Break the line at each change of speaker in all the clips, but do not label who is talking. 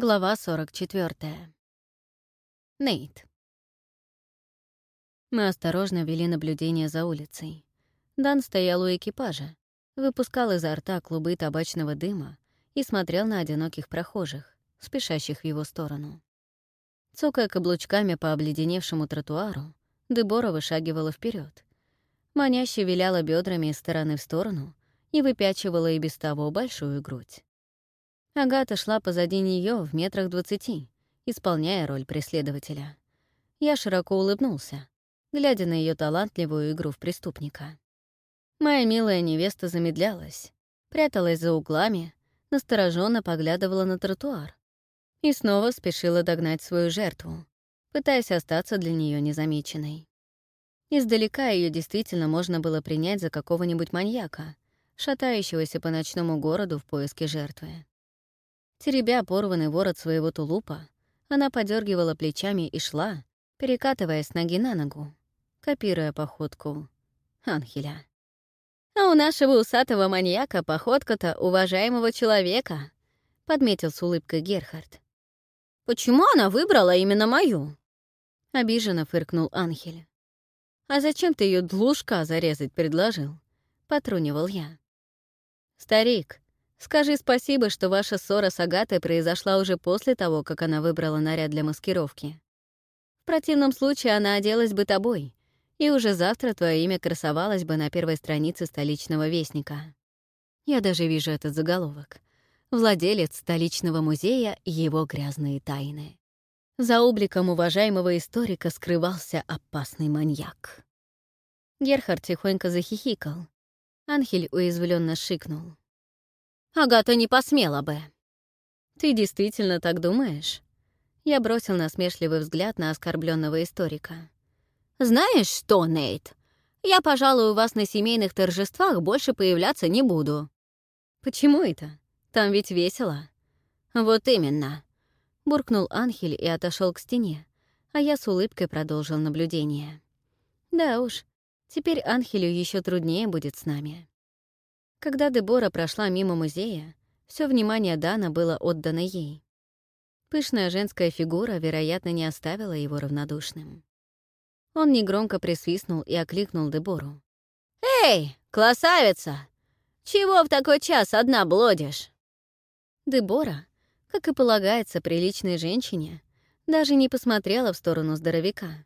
Глава 44. Нейт. Мы осторожно вели наблюдение за улицей. Дан стоял у экипажа, выпускал изо рта клубы табачного дыма и смотрел на одиноких прохожих, спешащих в его сторону. Цокая каблучками по обледеневшему тротуару, Дебора вышагивала вперед. Маняще виляла бедрами из стороны в сторону и выпячивала и без того большую грудь. Агата шла позади нее в метрах двадцати, исполняя роль преследователя. Я широко улыбнулся, глядя на ее талантливую игру в преступника. Моя милая невеста замедлялась, пряталась за углами, настороженно поглядывала на тротуар и снова спешила догнать свою жертву, пытаясь остаться для нее незамеченной. Издалека ее действительно можно было принять за какого-нибудь маньяка, шатающегося по ночному городу в поиске жертвы. Теребя порванный ворот своего тулупа, она подергивала плечами и шла, перекатывая с ноги на ногу, копируя походку Анхеля. «А у нашего усатого маньяка походка-то уважаемого человека», — подметил с улыбкой Герхард. «Почему она выбрала именно мою?» — обиженно фыркнул Анхель. «А зачем ты ее длушка зарезать предложил?» — потрунивал я. «Старик, Скажи спасибо, что ваша ссора с Агатой произошла уже после того, как она выбрала наряд для маскировки. В противном случае она оделась бы тобой, и уже завтра твое имя красовалось бы на первой странице столичного вестника. Я даже вижу этот заголовок. Владелец столичного музея и его грязные тайны. За обликом уважаемого историка скрывался опасный маньяк. Герхард тихонько захихикал. Анхель уязвленно шикнул. Агата не посмела бы. Ты действительно так думаешь? Я бросил насмешливый взгляд на оскорбленного историка. Знаешь что, Нейт? Я, пожалуй, у вас на семейных торжествах больше появляться не буду. Почему это? Там ведь весело. Вот именно. Буркнул Анхель и отошел к стене, а я с улыбкой продолжил наблюдение. Да уж, теперь Анхелю еще труднее будет с нами. Когда Дебора прошла мимо музея, все внимание Дана было отдано ей. Пышная женская фигура, вероятно, не оставила его равнодушным. Он негромко присвистнул и окликнул Дебору. «Эй, красавица! Чего в такой час одна блодишь?» Дебора, как и полагается приличной женщине, даже не посмотрела в сторону здоровяка,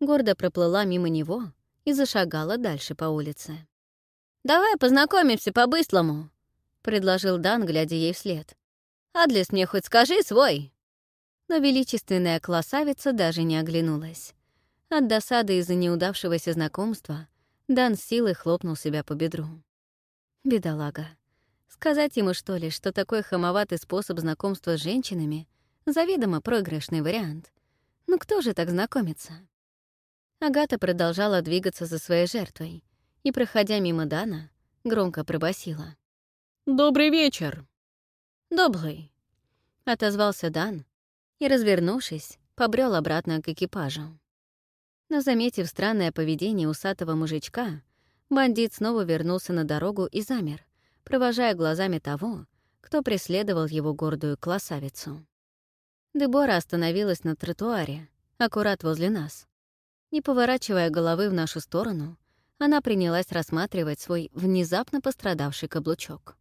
гордо проплыла мимо него и зашагала дальше по улице. «Давай познакомимся по-быстрому», — предложил Дан, глядя ей вслед. «Адрес мне хоть скажи свой». Но величественная красавица даже не оглянулась. От досады из-за неудавшегося знакомства Дан с силой хлопнул себя по бедру. Бедолага. Сказать ему, что ли, что такой хамоватый способ знакомства с женщинами — заведомо проигрышный вариант. Ну кто же так знакомится? Агата продолжала двигаться за своей жертвой — и, проходя мимо Дана, громко пробасила. «Добрый вечер!» «Добрый!» — отозвался Дан и, развернувшись, побрел обратно к экипажу. Но, заметив странное поведение усатого мужичка, бандит снова вернулся на дорогу и замер, провожая глазами того, кто преследовал его гордую классавицу. Дебора остановилась на тротуаре, аккурат возле нас. Не поворачивая головы в нашу сторону, она принялась рассматривать свой внезапно пострадавший каблучок.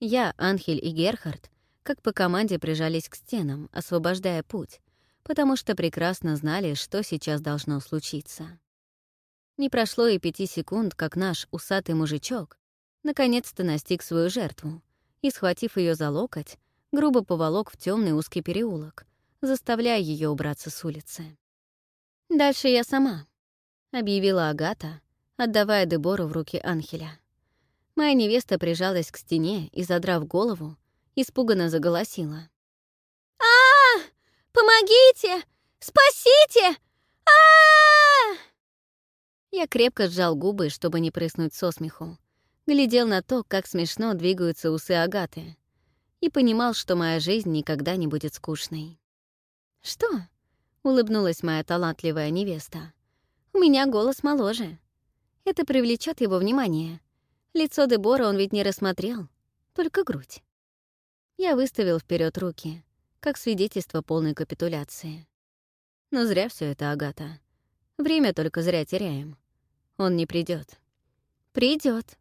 Я, Анхель и Герхард, как по команде прижались к стенам, освобождая путь, потому что прекрасно знали, что сейчас должно случиться. Не прошло и пяти секунд, как наш усатый мужичок наконец-то настиг свою жертву и, схватив ее за локоть, грубо поволок в темный узкий переулок, заставляя ее убраться с улицы. «Дальше я сама», — объявила Агата, отдавая Дебору в руки Анхеля. Моя невеста прижалась к стене и, задрав голову, испуганно заголосила. а, -а! Помогите! Спасите! а, -а! Я крепко сжал губы, чтобы не прыснуть со смеху. Глядел на то, как смешно двигаются усы Агаты. И понимал, что моя жизнь никогда не будет скучной. «Что?» — улыбнулась моя талантливая невеста. «У меня голос моложе. Это привлечет его внимание. Лицо Дебора он ведь не рассмотрел, только грудь. Я выставил вперед руки, как свидетельство полной капитуляции. Но зря все это, Агата. Время только зря теряем. Он не придет. Придет.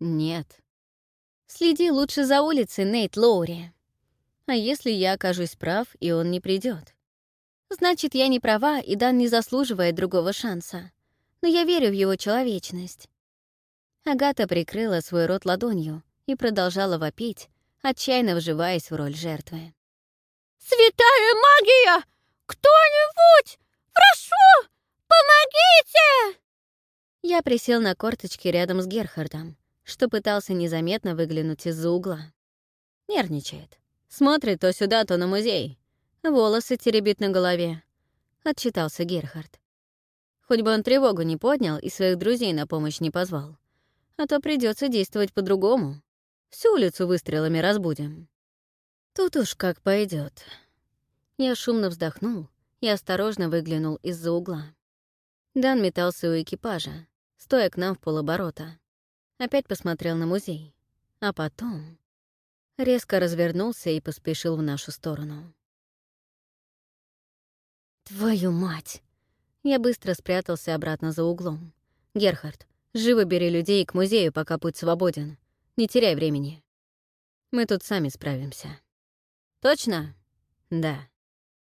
Нет. Следи лучше за улицей, Нейт Лоури. А если я окажусь прав, и он не придет? Значит, я не права, и Дан не заслуживает другого шанса но я верю в его человечность. Агата прикрыла свой рот ладонью и продолжала вопить, отчаянно вживаясь в роль жертвы.
«Святая магия! Кто-нибудь! Прошу! Помогите!»
Я присел на корточки рядом с Герхардом, что пытался незаметно выглянуть из-за угла. Нервничает. Смотрит то сюда, то на музей. Волосы теребит на голове. Отчитался Герхард. Хоть бы он тревогу не поднял и своих друзей на помощь не позвал. А то придется действовать по-другому. Всю улицу выстрелами разбудим. Тут уж как пойдет. Я шумно вздохнул и осторожно выглянул из-за угла. Дан метался у экипажа, стоя к нам в полоборота. Опять посмотрел на музей. А потом резко развернулся и поспешил в нашу сторону. «Твою мать!» Я быстро спрятался обратно за углом. «Герхард, живо бери людей к музею, пока путь свободен. Не теряй времени. Мы тут сами справимся». «Точно?» «Да».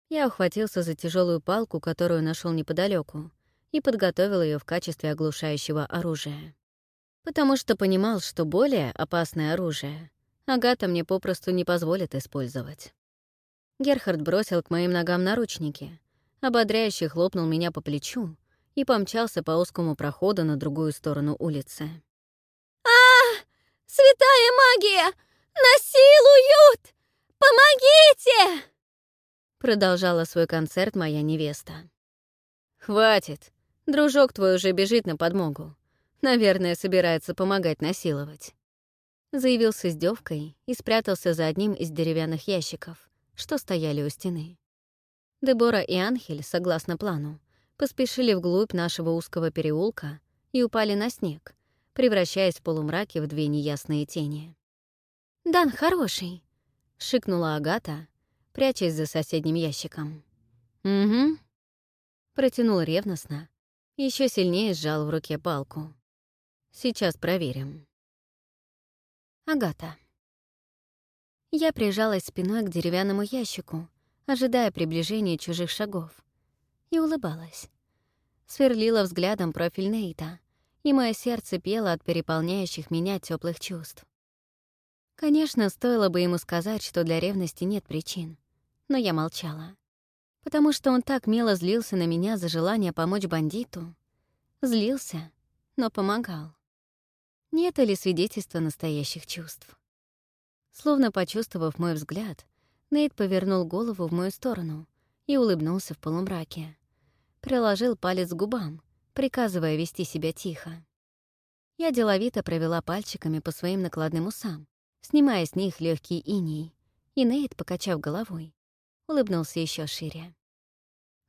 Я ухватился за тяжелую палку, которую нашел неподалеку, и подготовил ее в качестве оглушающего оружия. Потому что понимал, что более опасное оружие Агата мне попросту не позволит использовать. Герхард бросил к моим ногам наручники — ободряюще хлопнул меня по плечу и помчался по узкому проходу на другую сторону улицы.
а Святая магия! Насилуют! Помогите!»
Продолжала свой концерт моя невеста. «Хватит! Дружок твой уже бежит на подмогу. Наверное, собирается помогать насиловать». Заявился с девкой и спрятался за одним из деревянных ящиков, что стояли у стены. Дебора и Анхель, согласно плану, поспешили вглубь нашего узкого переулка и упали на снег, превращаясь в полумраке в две неясные тени. «Дан хороший!» — шикнула Агата, прячась за соседним ящиком. «Угу», — протянул ревностно, еще сильнее сжал в руке палку. «Сейчас проверим». Агата. Я прижалась спиной к деревянному ящику, ожидая приближения чужих шагов, и улыбалась. Сверлила взглядом профиль Нейта, и мое сердце пело от переполняющих меня теплых чувств. Конечно, стоило бы ему сказать, что для ревности нет причин, но я молчала, потому что он так мило злился на меня за желание помочь бандиту. Злился, но помогал. Нет ли свидетельства настоящих чувств? Словно почувствовав мой взгляд, Нейт повернул голову в мою сторону и улыбнулся в полумраке. Приложил палец к губам, приказывая вести себя тихо. Я деловито провела пальчиками по своим накладным усам, снимая с них легкий иней, и Нейт, покачав головой, улыбнулся еще шире.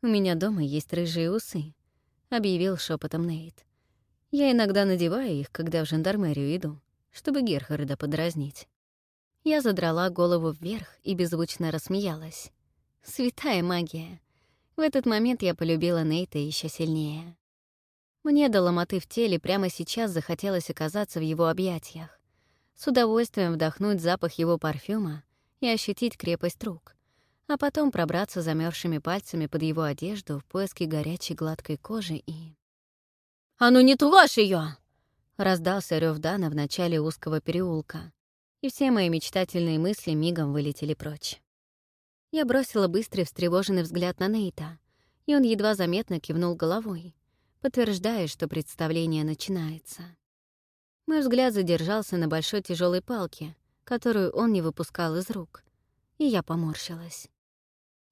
«У меня дома есть рыжие усы», — объявил шепотом Нейт. «Я иногда надеваю их, когда в жандармерию иду, чтобы Герхарда подразнить». Я задрала голову вверх и беззвучно рассмеялась. Святая магия. В этот момент я полюбила Нейта еще сильнее. Мне до ломоты в теле прямо сейчас захотелось оказаться в его объятиях. С удовольствием вдохнуть запах его парфюма и ощутить крепость рук, а потом пробраться замерзшими пальцами под его одежду в поиске горячей гладкой кожи и...
«А ну не тулашь ее!
раздался рёв Дана в начале узкого переулка и все мои мечтательные мысли мигом вылетели прочь. Я бросила быстрый встревоженный взгляд на Нейта, и он едва заметно кивнул головой, подтверждая, что представление начинается. Мой взгляд задержался на большой тяжелой палке, которую он не выпускал из рук, и я поморщилась.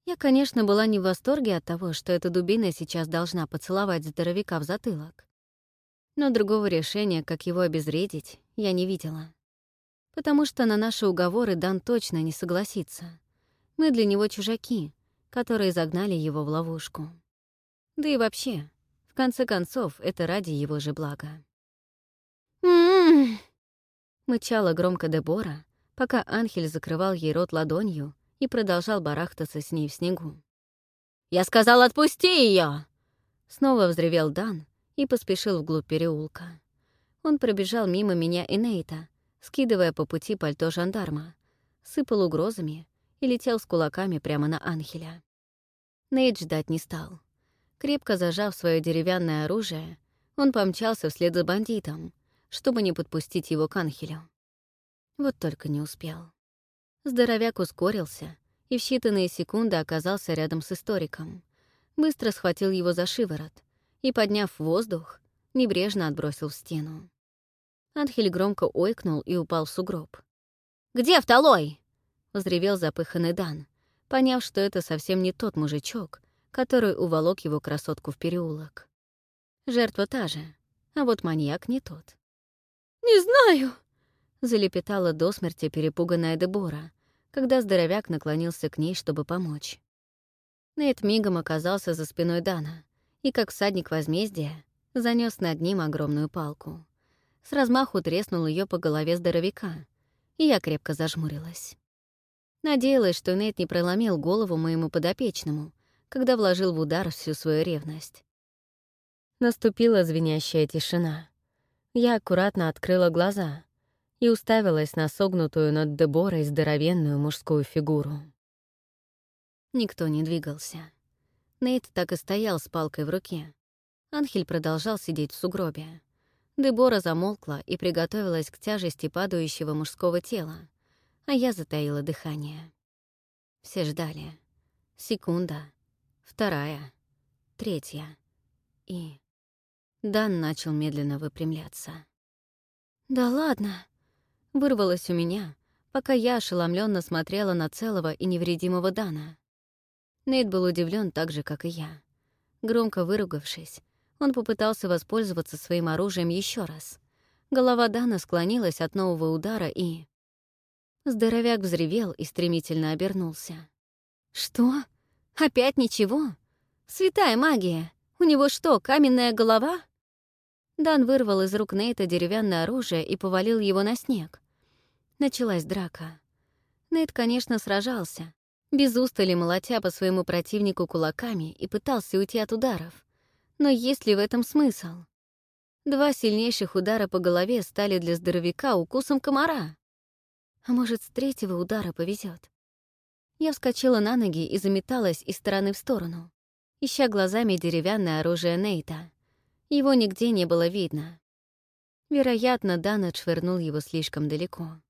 Я, конечно, была не в восторге от того, что эта дубина сейчас должна поцеловать здоровяка в затылок. Но другого решения, как его обезвредить, я не видела потому что на наши уговоры Дан точно не согласится. Мы для него чужаки, которые загнали его в ловушку. Да и вообще, в конце концов, это ради его же блага.
Мчало
мычала громко Дебора, пока Анхель закрывал ей рот ладонью и продолжал барахтаться с ней в снегу. «Я сказал, отпусти ее! Снова взревел Дан и поспешил вглубь переулка. Он пробежал мимо меня и Нейта, скидывая по пути пальто жандарма, сыпал угрозами и летел с кулаками прямо на Анхеля. Нейт ждать не стал. Крепко зажав свое деревянное оружие, он помчался вслед за бандитом, чтобы не подпустить его к Анхелю. Вот только не успел. Здоровяк ускорился и в считанные секунды оказался рядом с историком. Быстро схватил его за шиворот и, подняв воздух, небрежно отбросил в стену. Анхель громко ойкнул и упал в сугроб.
«Где Автолой?»
— взревел запыханный Дан, поняв, что это совсем не тот мужичок, который уволок его красотку в переулок. Жертва та же, а вот маньяк не тот.
«Не знаю!»
— залепетала до смерти перепуганная Дебора, когда здоровяк наклонился к ней, чтобы помочь. Нейт мигом оказался за спиной Дана и, как всадник возмездия, занес над ним огромную палку с размаху треснул ее по голове здоровяка, и я крепко зажмурилась. Надеялась, что Нейт не проломил голову моему подопечному, когда вложил в удар всю свою ревность. Наступила звенящая тишина. Я аккуратно открыла глаза и уставилась на согнутую над Деборой здоровенную мужскую фигуру. Никто не двигался. Нейт так и стоял с палкой в руке. Анхель продолжал сидеть в сугробе. Дебора замолкла и приготовилась к тяжести падающего мужского тела, а я затаила дыхание. Все ждали. Секунда, вторая, третья. И... Дан начал медленно выпрямляться. «Да ладно!» — вырвалось у меня, пока я ошеломленно смотрела на целого и невредимого Дана. Нейт был удивлен так же, как и я. Громко выругавшись, он попытался воспользоваться своим оружием еще раз. Голова Дана склонилась от нового удара и... Здоровяк взревел и стремительно обернулся. «Что? Опять ничего? Святая магия! У него что, каменная голова?» Дан вырвал из рук Нейта деревянное оружие и повалил его на снег. Началась драка. Нейт, конечно, сражался, без устали молотя по своему противнику кулаками и пытался уйти от ударов. Но есть ли в этом смысл? Два сильнейших удара по голове стали для здоровяка укусом комара. А может, с третьего удара повезет. Я вскочила на ноги и заметалась из стороны в сторону, ища глазами деревянное оружие Нейта. Его нигде не было видно. Вероятно, Дан отшвырнул его слишком далеко.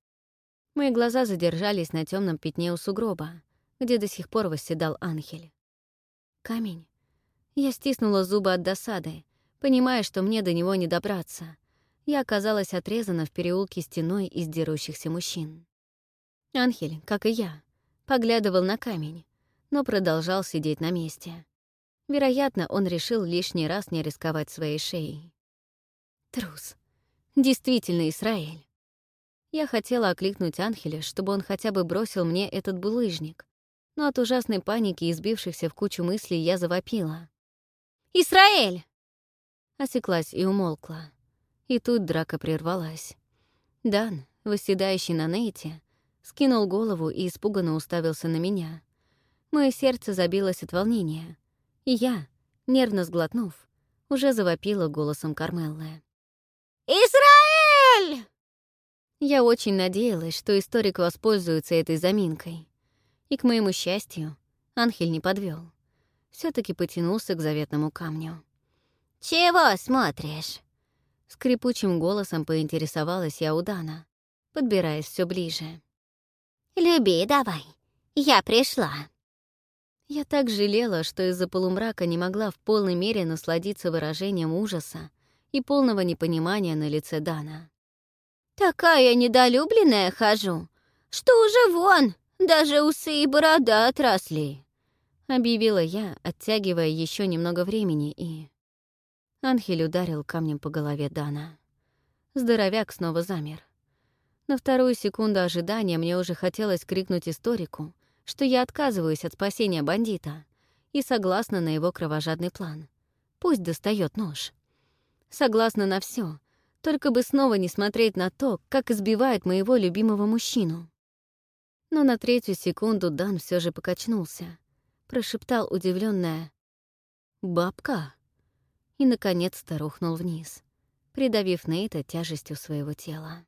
Мои глаза задержались на темном пятне у сугроба, где до сих пор восседал Анхель. Камень. Я стиснула зубы от досады, понимая, что мне до него не добраться. Я оказалась отрезана в переулке стеной из дерущихся мужчин. Анхель, как и я, поглядывал на камень, но продолжал сидеть на месте. Вероятно, он решил лишний раз не рисковать своей шеей. Трус. Действительно, Израиль. Я хотела окликнуть Анхеля, чтобы он хотя бы бросил мне этот булыжник, но от ужасной паники и сбившихся в кучу мыслей я завопила.
Исраэль!»
Осеклась и умолкла. И тут драка прервалась. Дан, восседающий на Нейте, скинул голову и испуганно уставился на меня. Мое сердце забилось от волнения. И я, нервно сглотнув, уже завопила голосом Кармеллы.
Исраэль!
Я очень надеялась, что историк воспользуется этой заминкой. И, к моему счастью, Анхель не подвел все таки потянулся к заветному камню.
«Чего смотришь?»
Скрипучим голосом поинтересовалась я у Дана, подбираясь все ближе.
«Люби давай, я пришла».
Я так жалела, что из-за полумрака не могла в полной мере насладиться выражением ужаса и полного непонимания на лице Дана.
«Такая недолюбленная хожу, что уже вон, даже усы и борода отросли»,
объявила я, оттягивая еще немного времени, и... Анхель ударил камнем по голове Дана. Здоровяк снова замер. На вторую секунду ожидания мне уже хотелось крикнуть историку, что я отказываюсь от спасения бандита и согласна на его кровожадный план. Пусть достает нож. Согласна на все, только бы снова не смотреть на то, как избивает моего любимого мужчину. Но на третью секунду Дан все же покачнулся — прошептал удивленная «Бабка!» и, наконец-то, рухнул вниз, придавив Нейта тяжестью своего тела.